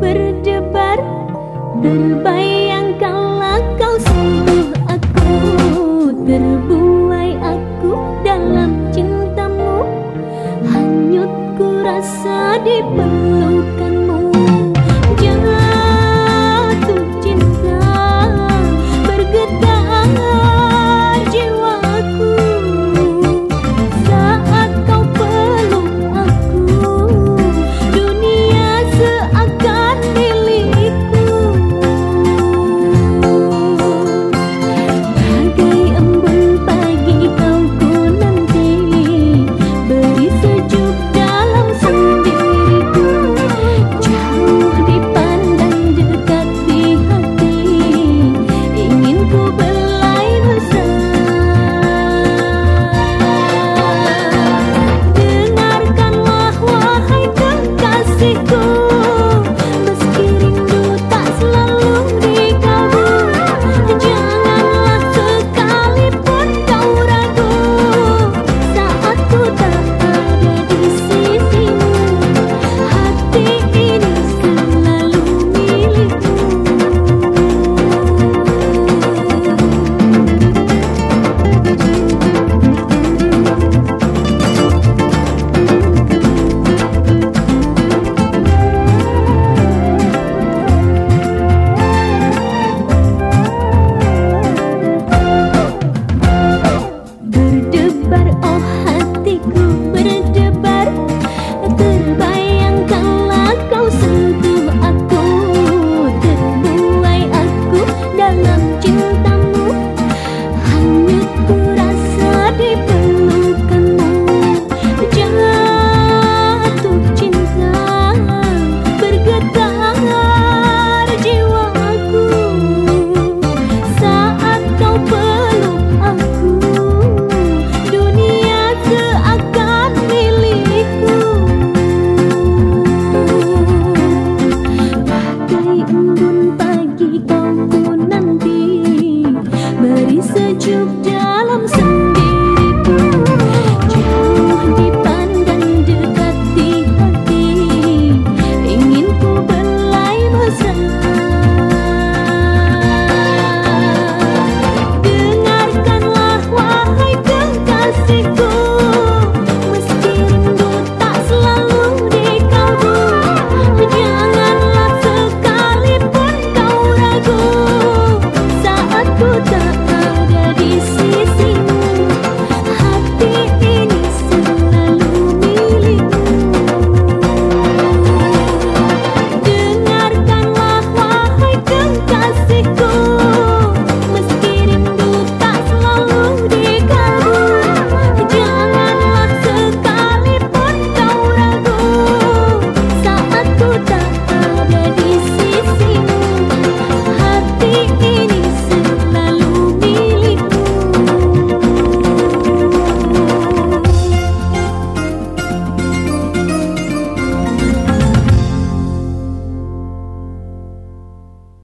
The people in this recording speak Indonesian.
berdebar. Berdebar Terbayangkanlah kau sentuh aku terbuka.